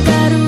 baru